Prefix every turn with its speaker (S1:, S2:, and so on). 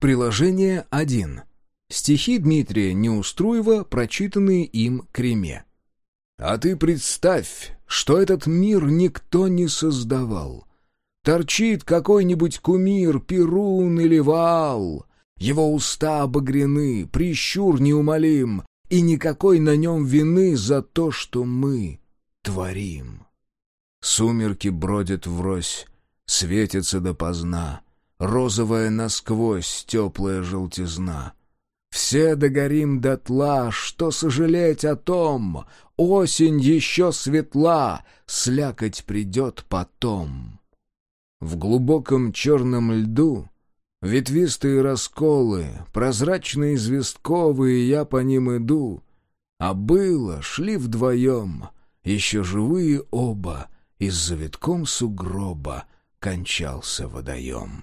S1: Приложение 1. Стихи Дмитрия Неуструева, прочитанные им Креме. «А ты представь, что этот мир никто не создавал. Торчит какой-нибудь кумир, перун или вал. Его уста обогрены, прищур неумолим, и никакой на нем вины за то, что мы творим. Сумерки бродят врозь, светятся допоздна, розовая насквозь теплая желтизна. Все догорим дотла, что сожалеть о том, осень еще светла, слякоть придет потом. В глубоком черном льду ветвистые расколы, прозрачные известковые, я по ним иду, а было, шли вдвоем, еще живые оба, и с завитком сугроба кончался водоем.